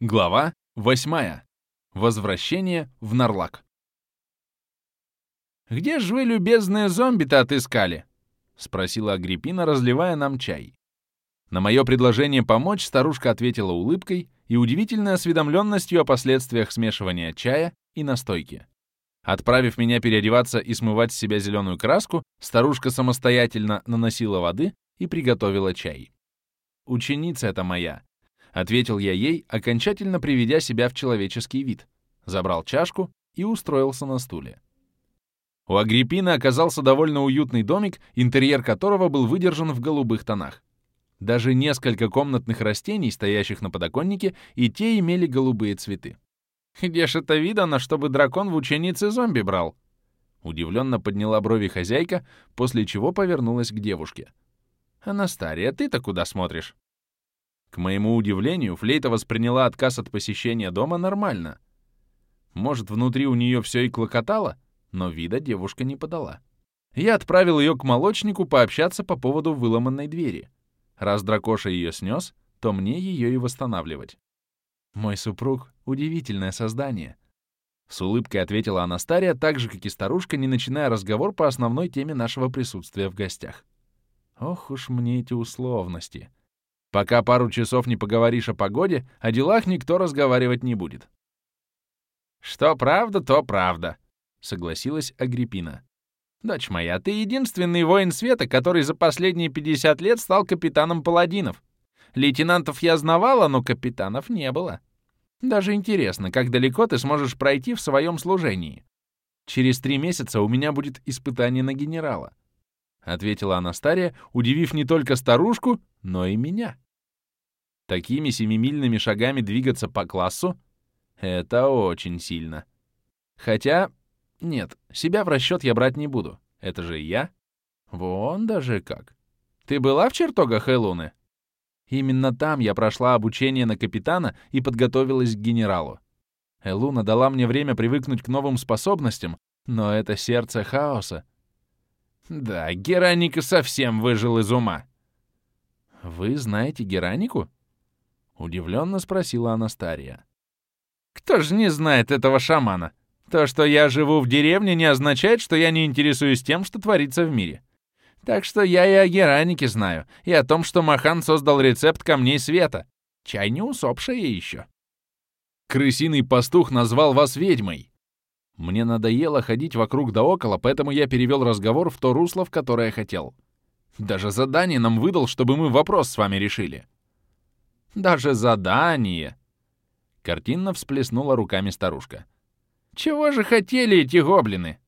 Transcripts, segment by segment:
Глава 8. Возвращение в Нарлак. «Где же вы, любезные зомби-то, отыскали?» — спросила Агриппина, разливая нам чай. На мое предложение помочь старушка ответила улыбкой и удивительной осведомленностью о последствиях смешивания чая и настойки. Отправив меня переодеваться и смывать с себя зеленую краску, старушка самостоятельно наносила воды и приготовила чай. Ученица это моя, Ответил я ей, окончательно приведя себя в человеческий вид. Забрал чашку и устроился на стуле. У Агриппины оказался довольно уютный домик, интерьер которого был выдержан в голубых тонах. Даже несколько комнатных растений, стоящих на подоконнике, и те имели голубые цветы. «Где ж это видано, чтобы дракон в ученице зомби брал?» Удивленно подняла брови хозяйка, после чего повернулась к девушке. «Анастария, ты-то куда смотришь?» К моему удивлению, Флейта восприняла отказ от посещения дома нормально. Может, внутри у нее все и клокотало, но вида девушка не подала. Я отправил ее к молочнику пообщаться по поводу выломанной двери. Раз дракоша ее снес, то мне ее и восстанавливать. Мой супруг — удивительное создание. С улыбкой ответила Анастария, так же, как и старушка, не начиная разговор по основной теме нашего присутствия в гостях. Ох уж мне эти условности. Пока пару часов не поговоришь о погоде, о делах никто разговаривать не будет. «Что правда, то правда», — согласилась Агриппина. «Дочь моя, ты единственный воин света, который за последние 50 лет стал капитаном паладинов. Лейтенантов я знавала, но капитанов не было. Даже интересно, как далеко ты сможешь пройти в своем служении. Через три месяца у меня будет испытание на генерала», — ответила Анастария, удивив не только старушку, но и меня. Такими семимильными шагами двигаться по классу — это очень сильно. Хотя, нет, себя в расчет я брать не буду. Это же я. Вон даже как. Ты была в чертогах Элуны? Именно там я прошла обучение на капитана и подготовилась к генералу. Элуна дала мне время привыкнуть к новым способностям, но это сердце хаоса. Да, Гераника совсем выжил из ума. Вы знаете Геранику? Удивленно спросила Анастария. «Кто же не знает этого шамана? То, что я живу в деревне, не означает, что я не интересуюсь тем, что творится в мире. Так что я и о Геранике знаю, и о том, что Махан создал рецепт камней света. Чай не усопшая еще». «Крысиный пастух назвал вас ведьмой», мне надоело ходить вокруг да около, поэтому я перевел разговор в то русло, в которое хотел. Даже задание нам выдал, чтобы мы вопрос с вами решили. Даже задание!» Картинно всплеснула руками старушка. «Чего же хотели эти гоблины?»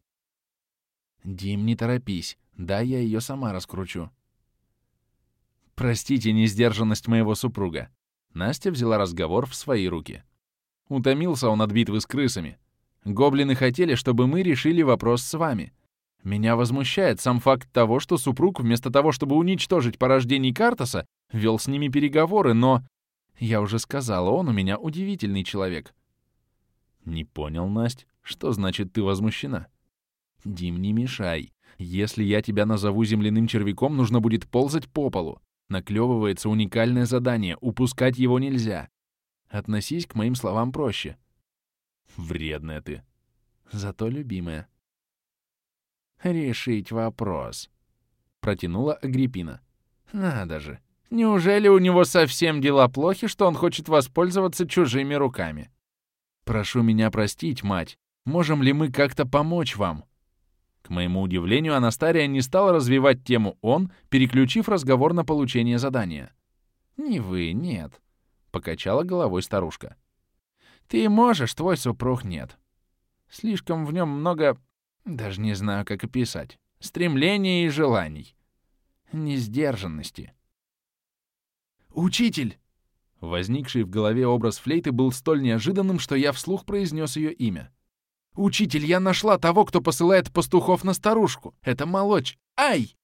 «Дим, не торопись. Да, я ее сама раскручу». «Простите несдержанность моего супруга». Настя взяла разговор в свои руки. Утомился он от битвы с крысами. Гоблины хотели, чтобы мы решили вопрос с вами. Меня возмущает сам факт того, что супруг, вместо того, чтобы уничтожить порождений Картаса, вел с ними переговоры, но я уже сказала, он у меня удивительный человек. Не понял, Насть, что значит ты возмущена? Дим, не мешай. Если я тебя назову земляным червяком, нужно будет ползать по полу. Наклевывается уникальное задание, упускать его нельзя. Относись к моим словам проще. Вредная ты. Зато любимая. Решить вопрос. Протянула Агриппина. Надо же. Неужели у него совсем дела плохи, что он хочет воспользоваться чужими руками? Прошу меня простить, мать. Можем ли мы как-то помочь вам? К моему удивлению, Анастария не стала развивать тему «он», переключив разговор на получение задания. «Не вы, нет», — покачала головой старушка. «Ты можешь, твой супруг нет. Слишком в нем много... даже не знаю, как описать. Стремлений и желаний. Несдержанности. «Учитель!» Возникший в голове образ флейты был столь неожиданным, что я вслух произнес ее имя. «Учитель, я нашла того, кто посылает пастухов на старушку. Это молочь. Ай!»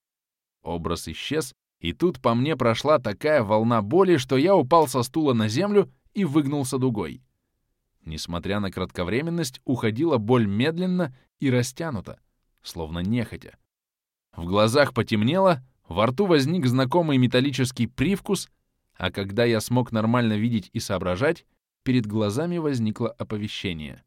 Образ исчез, и тут по мне прошла такая волна боли, что я упал со стула на землю и выгнулся дугой. Несмотря на кратковременность, уходила боль медленно и растянута, словно нехотя. В глазах потемнело, во рту возник знакомый металлический привкус — а когда я смог нормально видеть и соображать, перед глазами возникло оповещение.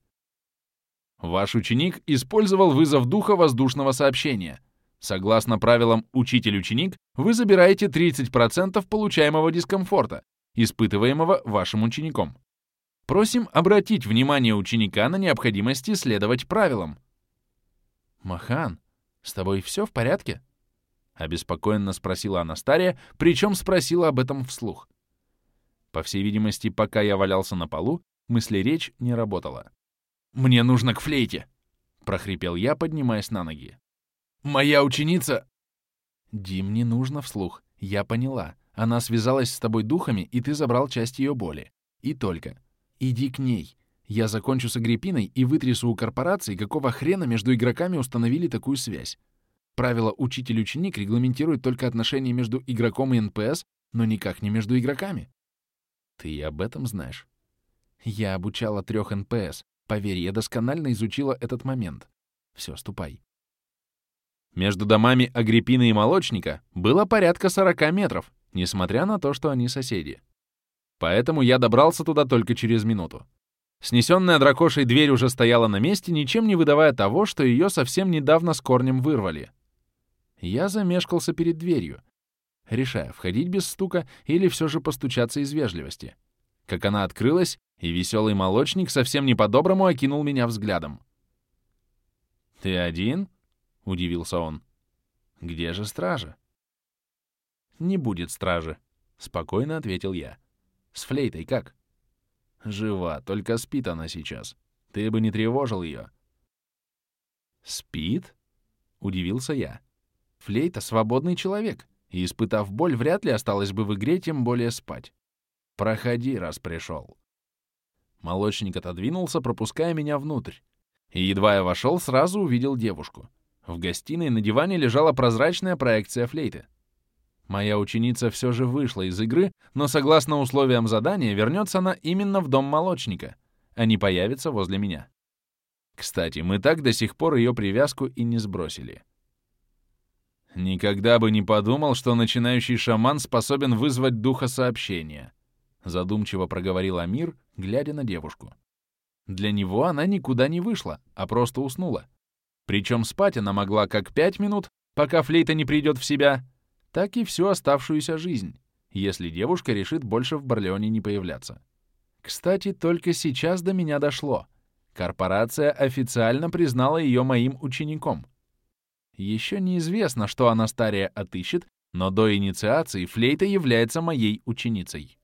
Ваш ученик использовал вызов духа воздушного сообщения. Согласно правилам «учитель-ученик», вы забираете 30% получаемого дискомфорта, испытываемого вашим учеником. Просим обратить внимание ученика на необходимости следовать правилам. «Махан, с тобой все в порядке?» — обеспокоенно спросила Анастария, причем спросила об этом вслух. По всей видимости, пока я валялся на полу, мысли-речь не работала. «Мне нужно к флейте!» — прохрипел я, поднимаясь на ноги. «Моя ученица...» «Дим, не нужно вслух. Я поняла. Она связалась с тобой духами, и ты забрал часть ее боли. И только. Иди к ней. Я закончу с Агриппиной и вытрясу у корпорации, какого хрена между игроками установили такую связь. Правило «учитель-ученик» регламентирует только отношения между игроком и НПС, но никак не между игроками. Ты и об этом знаешь. Я обучала трех НПС. Поверь, я досконально изучила этот момент. Все, ступай. Между домами Агриппины и Молочника было порядка 40 метров, несмотря на то, что они соседи. Поэтому я добрался туда только через минуту. Снесенная дракошей дверь уже стояла на месте, ничем не выдавая того, что ее совсем недавно с корнем вырвали. Я замешкался перед дверью, решая, входить без стука или все же постучаться из вежливости. Как она открылась, и веселый молочник совсем не по-доброму окинул меня взглядом. «Ты один?» — удивился он. «Где же стража?» «Не будет стражи», — спокойно ответил я. «С флейтой как?» «Жива, только спит она сейчас. Ты бы не тревожил ее». «Спит?» — удивился я. «Флейта — свободный человек, и, испытав боль, вряд ли осталось бы в игре, тем более спать. Проходи, раз пришел». Молочник отодвинулся, пропуская меня внутрь. И едва я вошел, сразу увидел девушку. В гостиной на диване лежала прозрачная проекция флейты. Моя ученица все же вышла из игры, но согласно условиям задания вернется она именно в дом молочника, а не появится возле меня. Кстати, мы так до сих пор ее привязку и не сбросили. Никогда бы не подумал, что начинающий шаман способен вызвать духа сообщения, задумчиво проговорил Амир, глядя на девушку. Для него она никуда не вышла, а просто уснула. Причем спать она могла как пять минут, пока флейта не придет в себя, так и всю оставшуюся жизнь, если девушка решит больше в Барлеоне не появляться. Кстати, только сейчас до меня дошло. Корпорация официально признала ее моим учеником. Еще неизвестно, что Анастария отыщет, но до инициации Флейта является моей ученицей.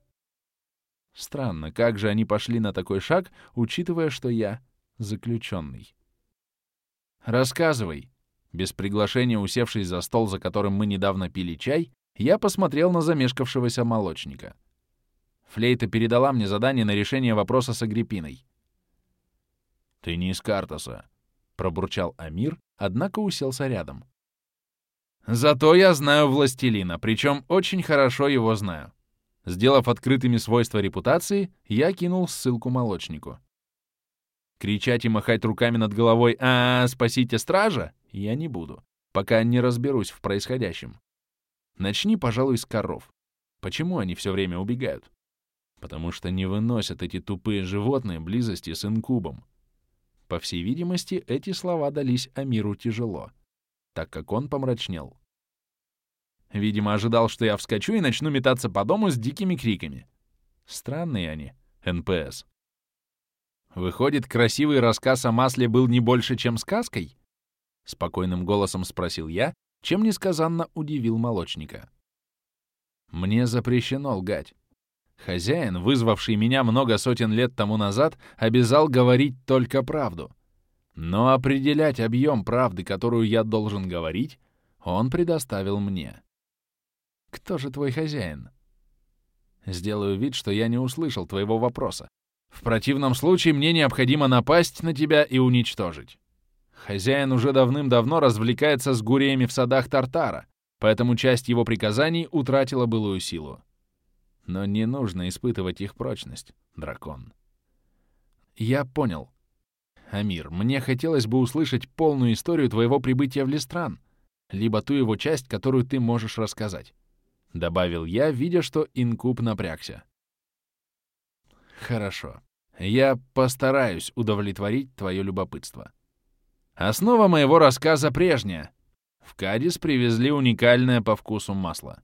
Странно, как же они пошли на такой шаг, учитывая, что я заключенный. «Рассказывай», без приглашения усевшись за стол, за которым мы недавно пили чай, я посмотрел на замешкавшегося молочника. Флейта передала мне задание на решение вопроса с Агриппиной. «Ты не из Картаса», — пробурчал Амир, однако уселся рядом. «Зато я знаю властелина, причем очень хорошо его знаю». Сделав открытыми свойства репутации, я кинул ссылку молочнику. Кричать и махать руками над головой «А, спасите стража!» я не буду, пока не разберусь в происходящем. Начни, пожалуй, с коров. Почему они все время убегают? Потому что не выносят эти тупые животные близости с инкубом. По всей видимости, эти слова дались Амиру тяжело, так как он помрачнел. Видимо, ожидал, что я вскочу и начну метаться по дому с дикими криками. Странные они, НПС. Выходит, красивый рассказ о масле был не больше, чем сказкой? — спокойным голосом спросил я, чем несказанно удивил молочника. «Мне запрещено лгать. Хозяин, вызвавший меня много сотен лет тому назад, обязал говорить только правду. Но определять объем правды, которую я должен говорить, он предоставил мне. Кто же твой хозяин? Сделаю вид, что я не услышал твоего вопроса. В противном случае мне необходимо напасть на тебя и уничтожить. Хозяин уже давным-давно развлекается с гуриями в садах Тартара, поэтому часть его приказаний утратила былую силу. Но не нужно испытывать их прочность, дракон. Я понял. Амир, мне хотелось бы услышать полную историю твоего прибытия в Листран, либо ту его часть, которую ты можешь рассказать. Добавил я, видя, что инкуб напрягся. Хорошо. Я постараюсь удовлетворить твое любопытство. Основа моего рассказа прежняя. В Кадис привезли уникальное по вкусу масло.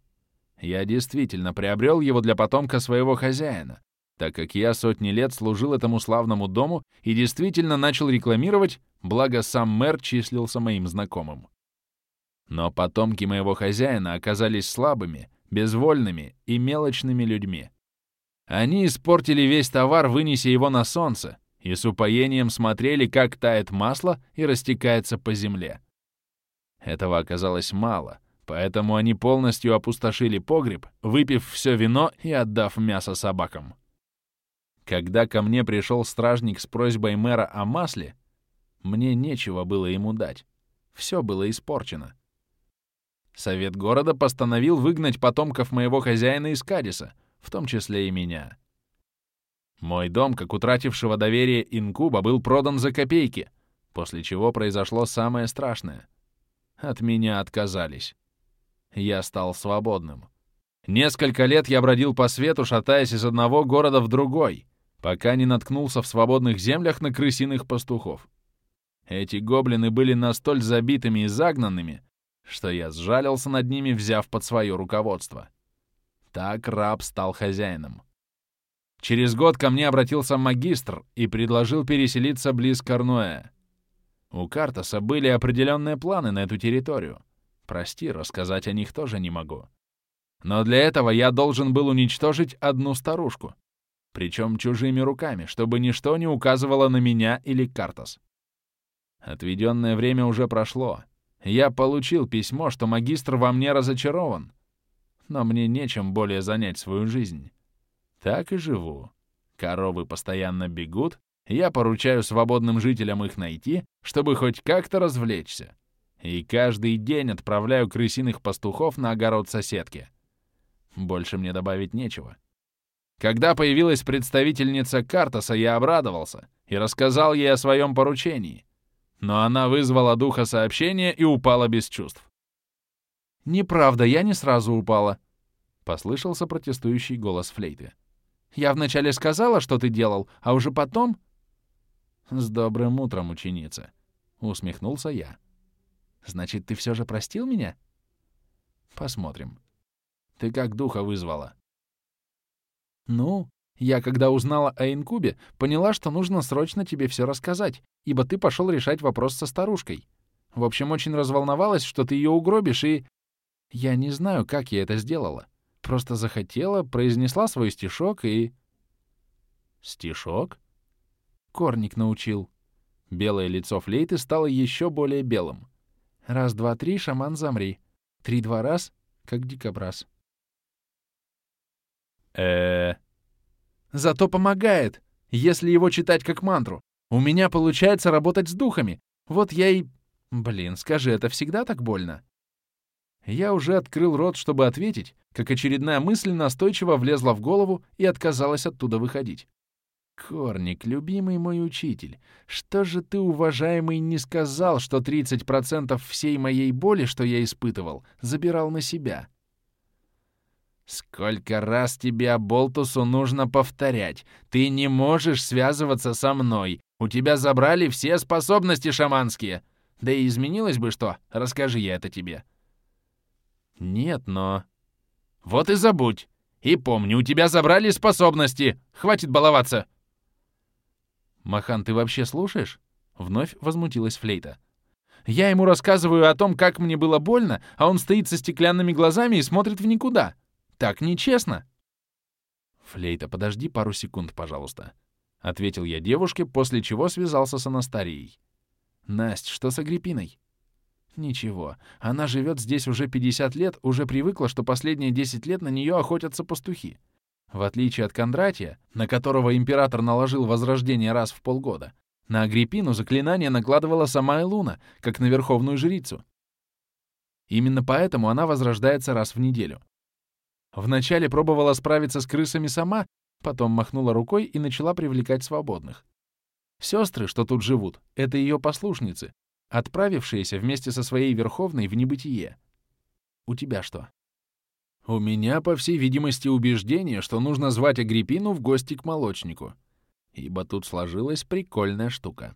Я действительно приобрел его для потомка своего хозяина, так как я сотни лет служил этому славному дому и действительно начал рекламировать, благо сам мэр числился моим знакомым. Но потомки моего хозяина оказались слабыми, безвольными и мелочными людьми. Они испортили весь товар, вынеся его на солнце, и с упоением смотрели, как тает масло и растекается по земле. Этого оказалось мало, поэтому они полностью опустошили погреб, выпив все вино и отдав мясо собакам. Когда ко мне пришел стражник с просьбой мэра о масле, мне нечего было ему дать. Все было испорчено. Совет города постановил выгнать потомков моего хозяина из Кадиса, в том числе и меня. Мой дом, как утратившего доверие инкуба, был продан за копейки, после чего произошло самое страшное. От меня отказались. Я стал свободным. Несколько лет я бродил по свету, шатаясь из одного города в другой, пока не наткнулся в свободных землях на крысиных пастухов. Эти гоблины были настолько забитыми и загнанными, что я сжалился над ними, взяв под свое руководство. Так раб стал хозяином. Через год ко мне обратился магистр и предложил переселиться близ Корнуэ. У Картаса были определенные планы на эту территорию. Прости, рассказать о них тоже не могу. Но для этого я должен был уничтожить одну старушку, причем чужими руками, чтобы ничто не указывало на меня или Картас. Отведенное время уже прошло. Я получил письмо, что магистр во мне разочарован, но мне нечем более занять свою жизнь. Так и живу. Коровы постоянно бегут, я поручаю свободным жителям их найти, чтобы хоть как-то развлечься. И каждый день отправляю крысиных пастухов на огород соседки. Больше мне добавить нечего. Когда появилась представительница Картаса, я обрадовался и рассказал ей о своем поручении. Но она вызвала духа сообщения и упала без чувств. «Неправда, я не сразу упала», — послышался протестующий голос флейты. «Я вначале сказала, что ты делал, а уже потом...» «С добрым утром, ученица», — усмехнулся я. «Значит, ты все же простил меня?» «Посмотрим. Ты как духа вызвала?» «Ну, я, когда узнала о инкубе, поняла, что нужно срочно тебе все рассказать, ибо ты пошел решать вопрос со старушкой. В общем, очень разволновалась, что ты ее угробишь, и... Я не знаю, как я это сделала. Просто захотела, произнесла свой стишок и... Стишок? Корник научил. Белое лицо флейты стало еще более белым. Раз, два, три, шаман, замри. Три-два раз, как дикобраз. э Зато помогает, если его читать как мантру. У меня получается работать с духами. Вот я и... Блин, скажи, это всегда так больно? Я уже открыл рот, чтобы ответить, как очередная мысль настойчиво влезла в голову и отказалась оттуда выходить. «Корник, любимый мой учитель, что же ты, уважаемый, не сказал, что 30% всей моей боли, что я испытывал, забирал на себя?» «Сколько раз тебе, Болтусу, нужно повторять? Ты не можешь связываться со мной. У тебя забрали все способности шаманские. Да и изменилось бы что, расскажи я это тебе». «Нет, но...» «Вот и забудь. И помни, у тебя забрали способности. Хватит баловаться!» «Махан, ты вообще слушаешь?» Вновь возмутилась Флейта. «Я ему рассказываю о том, как мне было больно, а он стоит со стеклянными глазами и смотрит в никуда. Так нечестно!» «Флейта, подожди пару секунд, пожалуйста», — ответил я девушке, после чего связался с Анастарией. «Насть, что с Агриппиной?» Ничего, она живет здесь уже 50 лет, уже привыкла, что последние 10 лет на нее охотятся пастухи. В отличие от Кондратия, на которого император наложил возрождение раз в полгода, на Агриппину заклинание накладывала сама Элуна, как на верховную жрицу. Именно поэтому она возрождается раз в неделю. Вначале пробовала справиться с крысами сама, потом махнула рукой и начала привлекать свободных. Сестры, что тут живут, это ее послушницы, отправившиеся вместе со своей Верховной в небытие. У тебя что? У меня, по всей видимости, убеждение, что нужно звать Агриппину в гости к молочнику, ибо тут сложилась прикольная штука.